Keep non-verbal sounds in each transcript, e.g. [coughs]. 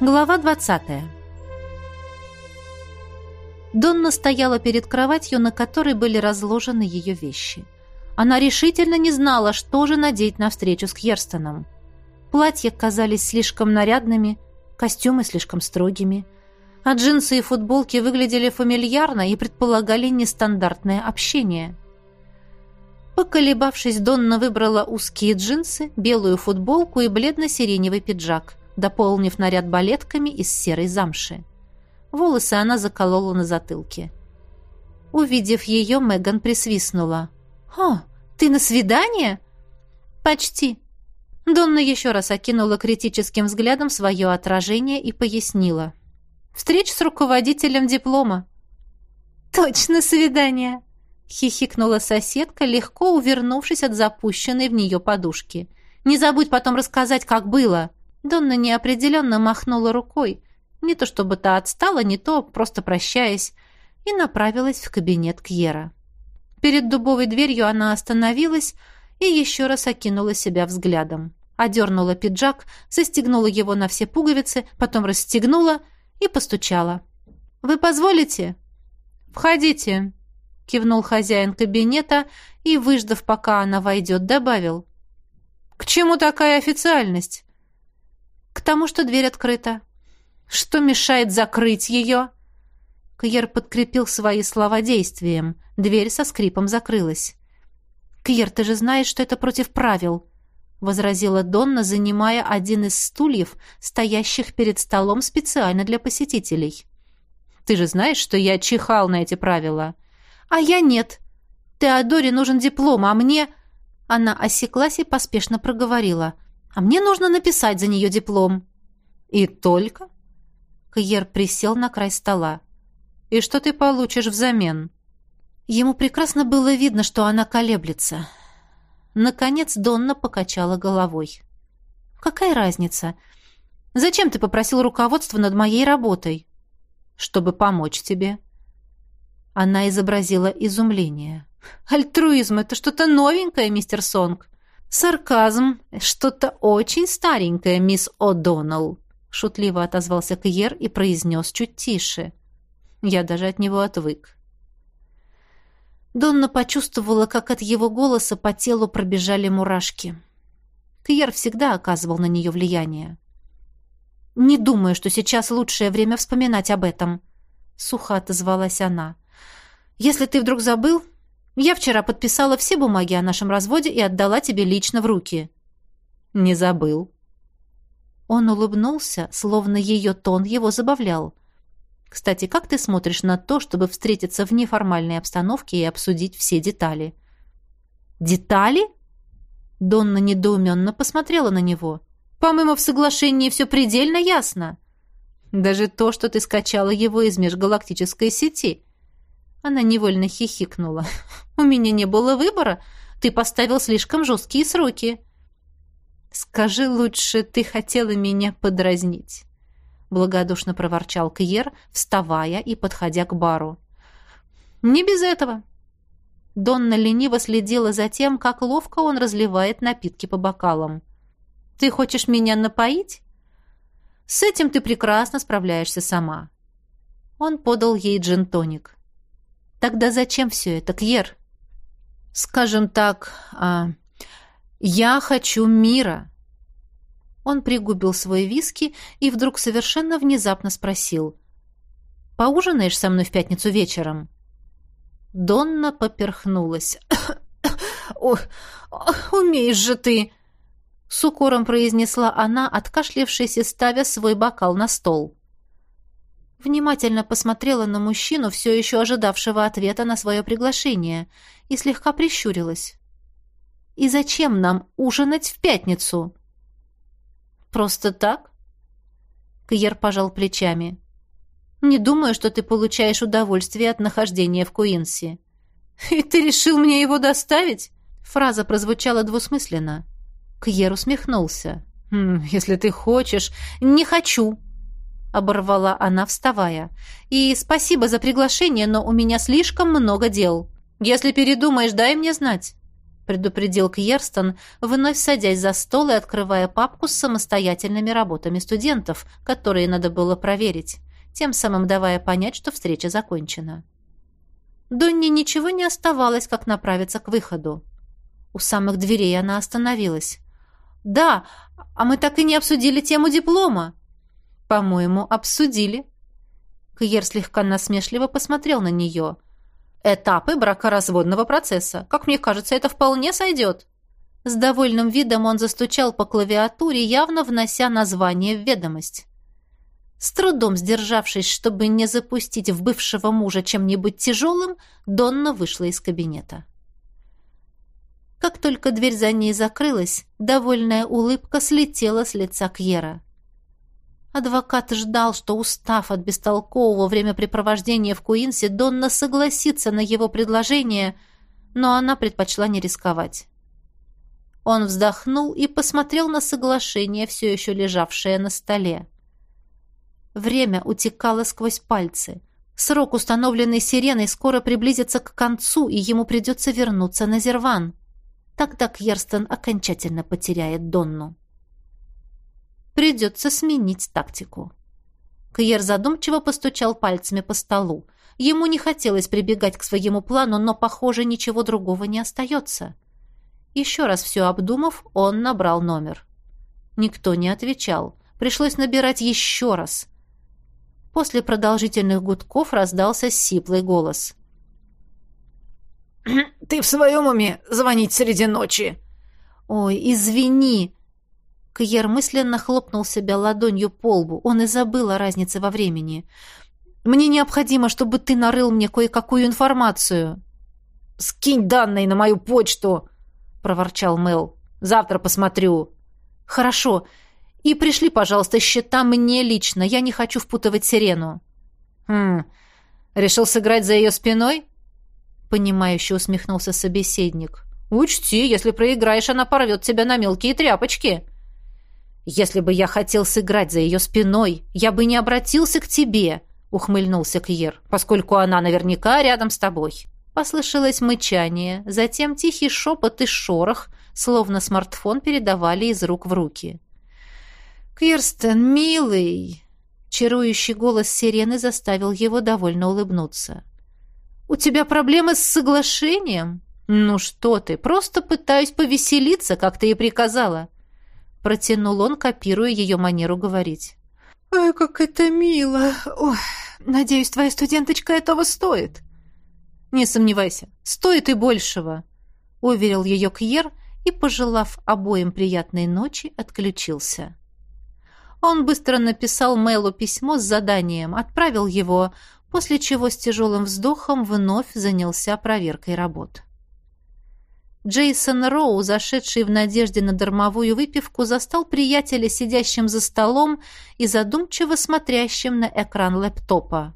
Глава 20. Донна стояла перед кроватью, на которой были разложены ее вещи. Она решительно не знала, что же надеть на встречу с Кьерстоном. Платья казались слишком нарядными, костюмы слишком строгими, а джинсы и футболки выглядели фамильярно и предполагали нестандартное общение. Поколебавшись, Донна выбрала узкие джинсы, белую футболку и бледно-сиреневый пиджак – дополнив наряд балетками из серой замши. Волосы она заколола на затылке. Увидев ее, Меган присвистнула. «О, ты на свидание?» «Почти». Донна еще раз окинула критическим взглядом свое отражение и пояснила. «Встреч с руководителем диплома». «Точно свидание!» — хихикнула соседка, легко увернувшись от запущенной в нее подушки. «Не забудь потом рассказать, как было!» Донна неопределенно махнула рукой, не то чтобы та отстала, не то просто прощаясь, и направилась в кабинет Кьера. Перед дубовой дверью она остановилась и еще раз окинула себя взглядом. Одернула пиджак, застегнула его на все пуговицы, потом расстегнула и постучала. «Вы позволите?» «Входите», — кивнул хозяин кабинета и, выждав, пока она войдет, добавил. «К чему такая официальность? К тому, что дверь открыта. Что мешает закрыть ее? Кьер подкрепил свои слова действием. Дверь со скрипом закрылась. «Кьер, ты же знаешь, что это против правил», — возразила Донна, занимая один из стульев, стоящих перед столом специально для посетителей. «Ты же знаешь, что я чихал на эти правила?» «А я нет. Теодоре нужен диплом, а мне...» Она осеклась и поспешно проговорила — а мне нужно написать за нее диплом». «И только?» Кьер присел на край стола. «И что ты получишь взамен?» Ему прекрасно было видно, что она колеблется. Наконец Донна покачала головой. «Какая разница? Зачем ты попросил руководство над моей работой?» «Чтобы помочь тебе». Она изобразила изумление. «Альтруизм — это что-то новенькое, мистер Сонг. «Сарказм. Что-то очень старенькое, мисс О'Доннелл», — шутливо отозвался Кьер и произнес чуть тише. Я даже от него отвык. Донна почувствовала, как от его голоса по телу пробежали мурашки. Кьер всегда оказывал на нее влияние. «Не думаю, что сейчас лучшее время вспоминать об этом», — сухо отозвалась она. «Если ты вдруг забыл, я вчера подписала все бумаги о нашем разводе и отдала тебе лично в руки». «Не забыл». Он улыбнулся, словно ее тон его забавлял. «Кстати, как ты смотришь на то, чтобы встретиться в неформальной обстановке и обсудить все детали?» «Детали?» Донна недоуменно посмотрела на него. «По-моему, в соглашении все предельно ясно. Даже то, что ты скачала его из межгалактической сети. Она невольно хихикнула. «У меня не было выбора. Ты поставил слишком жесткие сроки». «Скажи лучше, ты хотела меня подразнить», — благодушно проворчал Кьер, вставая и подходя к бару. «Не без этого». Донна лениво следила за тем, как ловко он разливает напитки по бокалам. «Ты хочешь меня напоить?» «С этим ты прекрасно справляешься сама». Он подал ей джин-тоник. Тогда зачем все это, Кьер? Скажем так, а, я хочу мира. Он пригубил свой виски и вдруг совершенно внезапно спросил. «Поужинаешь со мной в пятницу вечером?» Донна поперхнулась. [coughs] «О, умеешь же ты!» С укором произнесла она, откашлившись и ставя свой бокал на стол внимательно посмотрела на мужчину, все еще ожидавшего ответа на свое приглашение, и слегка прищурилась. «И зачем нам ужинать в пятницу?» «Просто так?» Кьер пожал плечами. «Не думаю, что ты получаешь удовольствие от нахождения в Куинси». «И ты решил мне его доставить?» Фраза прозвучала двусмысленно. Кьер усмехнулся. «Хм, «Если ты хочешь...» «Не хочу!» — оборвала она, вставая. «И спасибо за приглашение, но у меня слишком много дел. Если передумаешь, дай мне знать». предупредил Кьерстон, вновь садясь за стол и открывая папку с самостоятельными работами студентов, которые надо было проверить, тем самым давая понять, что встреча закончена. Донне ничего не оставалось, как направиться к выходу. У самых дверей она остановилась. «Да, а мы так и не обсудили тему диплома». «По-моему, обсудили». Кьер слегка насмешливо посмотрел на нее – Этапы бракоразводного процесса. Как мне кажется, это вполне сойдет. С довольным видом он застучал по клавиатуре, явно внося название в ведомость. С трудом сдержавшись, чтобы не запустить в бывшего мужа чем-нибудь тяжелым, Донна вышла из кабинета. Как только дверь за ней закрылась, довольная улыбка слетела с лица Кьера. Адвокат ждал, что, устав от бестолкового времяпрепровождения в Куинсе, Донна согласится на его предложение, но она предпочла не рисковать. Он вздохнул и посмотрел на соглашение, все еще лежавшее на столе. Время утекало сквозь пальцы. Срок, установленный сиреной, скоро приблизится к концу, и ему придется вернуться на Зерван. Тогда Кьерстон окончательно потеряет Донну. Придется сменить тактику. Кьер задумчиво постучал пальцами по столу. Ему не хотелось прибегать к своему плану, но, похоже, ничего другого не остается. Еще раз все обдумав, он набрал номер. Никто не отвечал. Пришлось набирать еще раз. После продолжительных гудков раздался сиплый голос. «Ты в своем уме звонить среди ночи?» «Ой, извини!» Кьер мысленно хлопнул себя ладонью по лбу. Он и забыл о разнице во времени. «Мне необходимо, чтобы ты нарыл мне кое-какую информацию». «Скинь данные на мою почту!» — проворчал Мел. «Завтра посмотрю». «Хорошо. И пришли, пожалуйста, счета мне лично. Я не хочу впутывать Сирену». «Хм. Решил сыграть за ее спиной?» Понимающе усмехнулся собеседник. «Учти, если проиграешь, она порвет тебя на мелкие тряпочки». «Если бы я хотел сыграть за ее спиной, я бы не обратился к тебе», — ухмыльнулся Кьер, «поскольку она наверняка рядом с тобой». Послышалось мычание, затем тихий шепот и шорох, словно смартфон передавали из рук в руки. «Кирстен, милый!» Чарующий голос сирены заставил его довольно улыбнуться. «У тебя проблемы с соглашением? Ну что ты, просто пытаюсь повеселиться, как ты и приказала. Протянул он, копируя ее манеру говорить. «Ой, как это мило! Ой, надеюсь, твоя студенточка этого стоит!» «Не сомневайся, стоит и большего!» Уверил ее Кьер и, пожелав обоим приятной ночи, отключился. Он быстро написал Мэлу письмо с заданием, отправил его, после чего с тяжелым вздохом вновь занялся проверкой работ. Джейсон Роу, зашедший в надежде на дармовую выпивку, застал приятеля, сидящим за столом и задумчиво смотрящим на экран лэптопа.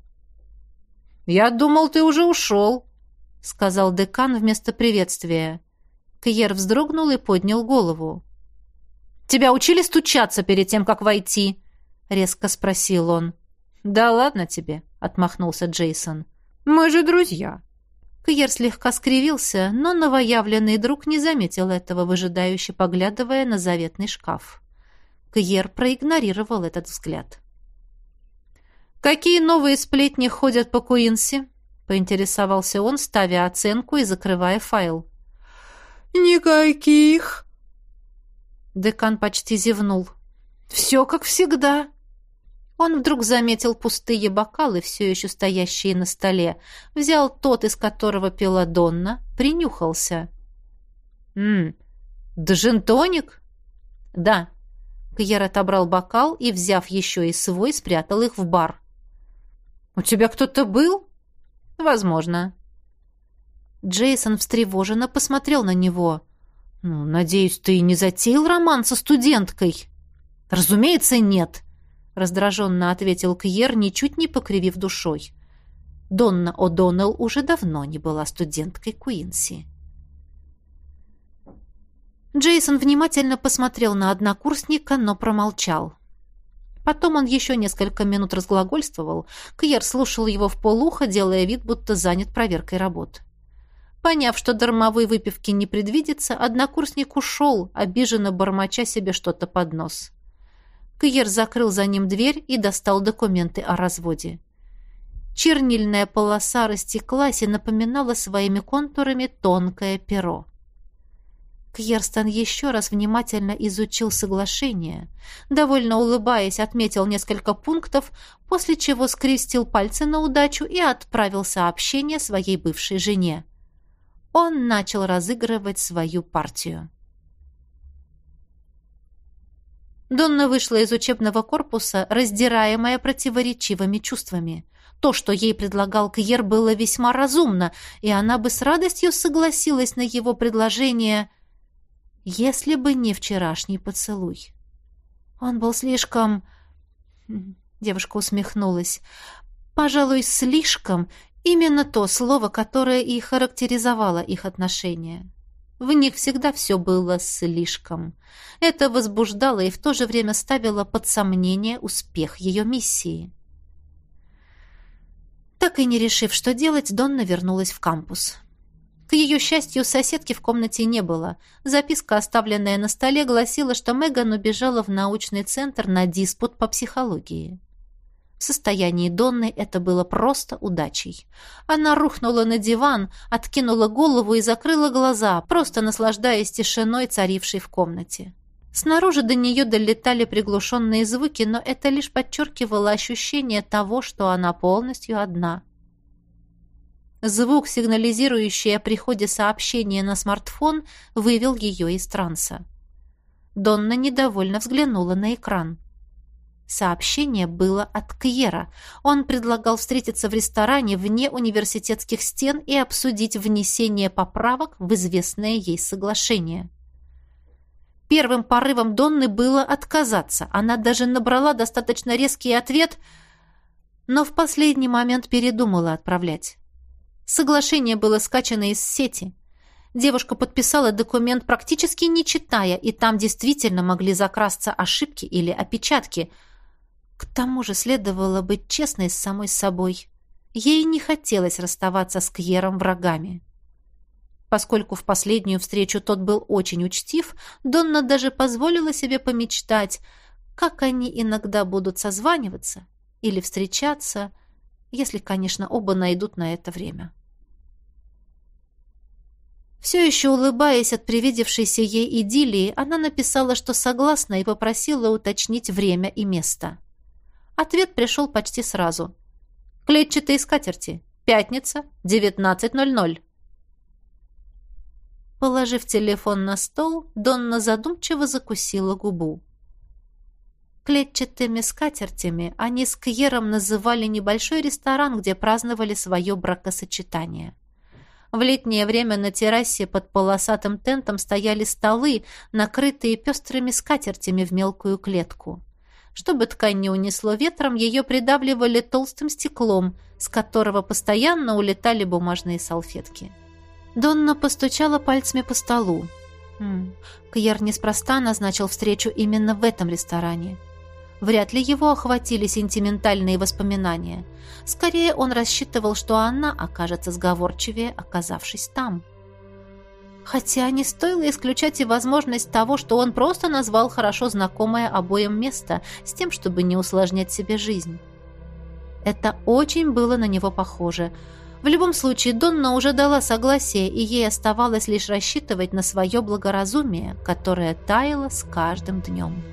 «Я думал, ты уже ушел», — сказал декан вместо приветствия. Кьер вздрогнул и поднял голову. «Тебя учили стучаться перед тем, как войти?» — резко спросил он. «Да ладно тебе», — отмахнулся Джейсон. «Мы же друзья». Кьер слегка скривился, но новоявленный друг не заметил этого, выжидающе поглядывая на заветный шкаф. Кьер проигнорировал этот взгляд. «Какие новые сплетни ходят по Куинси?» — поинтересовался он, ставя оценку и закрывая файл. «Никаких!» Декан почти зевнул. «Все как всегда!» Он вдруг заметил пустые бокалы, все еще стоящие на столе, взял тот, из которого пила Донна, принюхался. «Ммм, джин-тоник?» «Да». Кьер отобрал бокал и, взяв еще и свой, спрятал их в бар. «У тебя кто-то был?» «Возможно». Джейсон встревоженно посмотрел на него. «Ну, надеюсь, ты не затеял роман со студенткой?» «Разумеется, нет», — раздраженно ответил Кьер, ничуть не покривив душой. Донна О'Доннелл уже давно не была студенткой Куинси. Джейсон внимательно посмотрел на однокурсника, но промолчал. Потом он еще несколько минут разглагольствовал. Кьер слушал его в полухо, делая вид, будто занят проверкой работ. Поняв, что дармовой выпивки не предвидится, однокурсник ушел, обиженно бормоча себе что-то под нос. Кьер закрыл за ним дверь и достал документы о разводе. Чернильная полоса растеклась и напоминала своими контурами тонкое перо. Кьерстон еще раз внимательно изучил соглашение, довольно улыбаясь, отметил несколько пунктов, после чего скрестил пальцы на удачу и отправил сообщение своей бывшей жене. Он начал разыгрывать свою партию. Донна вышла из учебного корпуса, раздираемая противоречивыми чувствами. То, что ей предлагал Кьер, было весьма разумно, и она бы с радостью согласилась на его предложение – если бы не вчерашний поцелуй. Он был слишком... Девушка усмехнулась. Пожалуй, слишком именно то слово, которое и характеризовало их отношения. В них всегда все было слишком. Это возбуждало и в то же время ставило под сомнение успех ее миссии. Так и не решив, что делать, Донна вернулась в кампус. К ее счастью, соседки в комнате не было. Записка, оставленная на столе, гласила, что Меган убежала в научный центр на диспут по психологии. В состоянии Донны это было просто удачей. Она рухнула на диван, откинула голову и закрыла глаза, просто наслаждаясь тишиной, царившей в комнате. Снаружи до нее долетали приглушенные звуки, но это лишь подчеркивало ощущение того, что она полностью одна. Звук, сигнализирующий о приходе сообщения на смартфон, вывел ее из транса. Донна недовольно взглянула на экран. Сообщение было от Кьера. Он предлагал встретиться в ресторане вне университетских стен и обсудить внесение поправок в известное ей соглашение. Первым порывом Донны было отказаться. Она даже набрала достаточно резкий ответ, но в последний момент передумала отправлять. Соглашение было скачано из сети. Девушка подписала документ практически не читая, и там действительно могли закрасться ошибки или опечатки. К тому же следовало быть честной с самой собой. Ей не хотелось расставаться с Кьером врагами. Поскольку в последнюю встречу тот был очень учтив, Донна даже позволила себе помечтать, как они иногда будут созваниваться или встречаться, если, конечно, оба найдут на это время. Все еще улыбаясь от привидевшейся ей идиллии, она написала, что согласна и попросила уточнить время и место. Ответ пришел почти сразу. «Клетчатые скатерти. Пятница, 19.00». Положив телефон на стол, Донна задумчиво закусила губу. Клетчатыми скатертями они с Кьером называли небольшой ресторан, где праздновали свое бракосочетание. В летнее время на террасе под полосатым тентом стояли столы, накрытые пестрыми скатертями в мелкую клетку. Чтобы ткань не унесло ветром, ее придавливали толстым стеклом, с которого постоянно улетали бумажные салфетки. Донна постучала пальцами по столу. Хм, Кьер неспроста назначил встречу именно в этом ресторане. Вряд ли его охватили сентиментальные воспоминания. Скорее, он рассчитывал, что она окажется сговорчивее, оказавшись там. Хотя не стоило исключать и возможность того, что он просто назвал хорошо знакомое обоим место, с тем, чтобы не усложнять себе жизнь. Это очень было на него похоже. В любом случае, Донна уже дала согласие, и ей оставалось лишь рассчитывать на свое благоразумие, которое таяло с каждым днем.